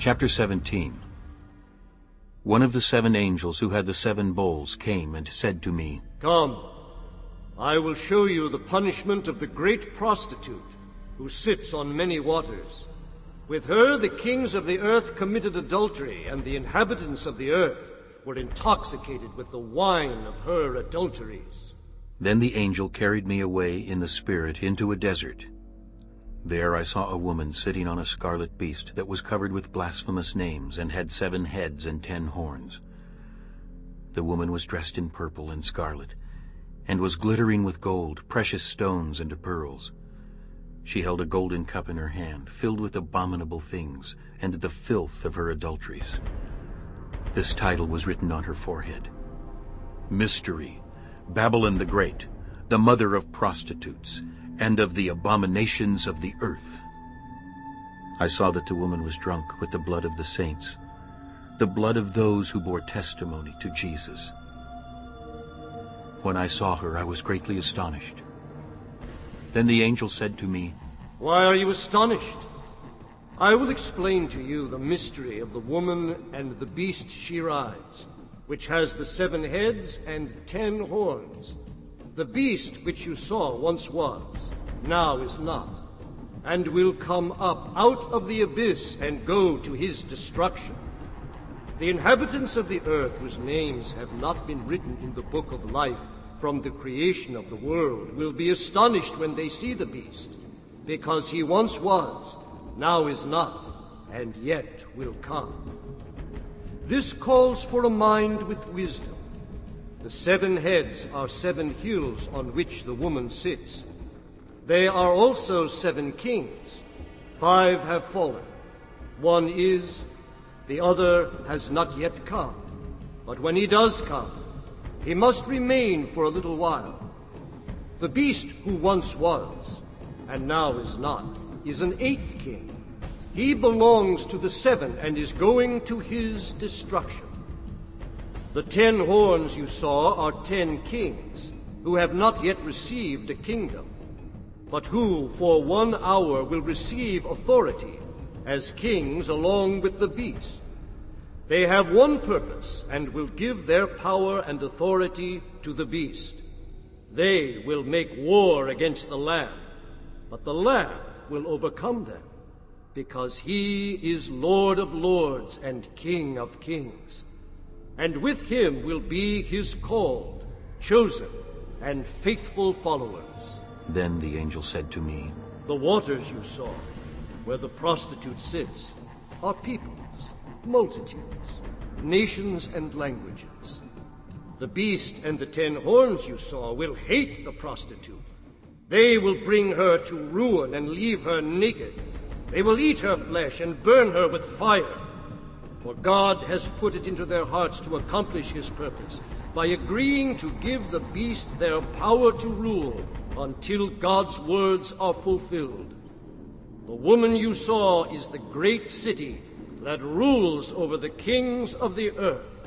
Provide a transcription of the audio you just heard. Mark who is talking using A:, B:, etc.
A: Chapter 17 One of the seven angels who had the seven bowls came and said to me,
B: Come, I will show you the punishment of the great prostitute who sits on many waters. With her the kings of the earth committed adultery, and the inhabitants of the earth were intoxicated with the wine of her adulteries.
A: Then the angel carried me away in the Spirit into a desert. There I saw a woman sitting on a scarlet beast that was covered with blasphemous names and had seven heads and ten horns. The woman was dressed in purple and scarlet, and was glittering with gold, precious stones, and pearls. She held a golden cup in her hand, filled with abominable things, and the filth of her adulteries. This title was written on her forehead. Mystery, Babylon the Great, the mother of prostitutes, and of the abominations of the earth. I saw that the woman was drunk with the blood of the saints, the blood of those who bore testimony to Jesus. When I saw her, I was greatly astonished. Then the angel said to me,
B: Why are you astonished? I will explain to you the mystery of the woman and the beast she rides, which has the seven heads and ten horns. The beast which you saw once was, now is not, and will come up out of the abyss and go to his destruction. The inhabitants of the earth whose names have not been written in the book of life from the creation of the world will be astonished when they see the beast, because he once was, now is not, and yet will come. This calls for a mind with wisdom. The seven heads are seven hills on which the woman sits. They are also seven kings. Five have fallen. One is, the other has not yet come. But when he does come, he must remain for a little while. The beast who once was, and now is not, is an eighth king. He belongs to the seven and is going to his destruction. The ten horns you saw are ten kings, who have not yet received a kingdom, but who for one hour will receive authority as kings along with the beast. They have one purpose and will give their power and authority to the beast. They will make war against the Lamb, but the Lamb will overcome them, because he is Lord of lords and King of kings and with him will be his called, chosen, and faithful followers.
A: Then the angel said to me,
B: The waters you saw, where the prostitute sits, are peoples, multitudes, nations, and languages. The beast and the ten horns you saw will hate the prostitute. They will bring her to ruin and leave her naked. They will eat her flesh and burn her with fire. For God has put it into their hearts to accomplish his purpose by agreeing to give the beast their power to rule until God's words are fulfilled. The woman you saw is the great city that rules over the kings of the earth.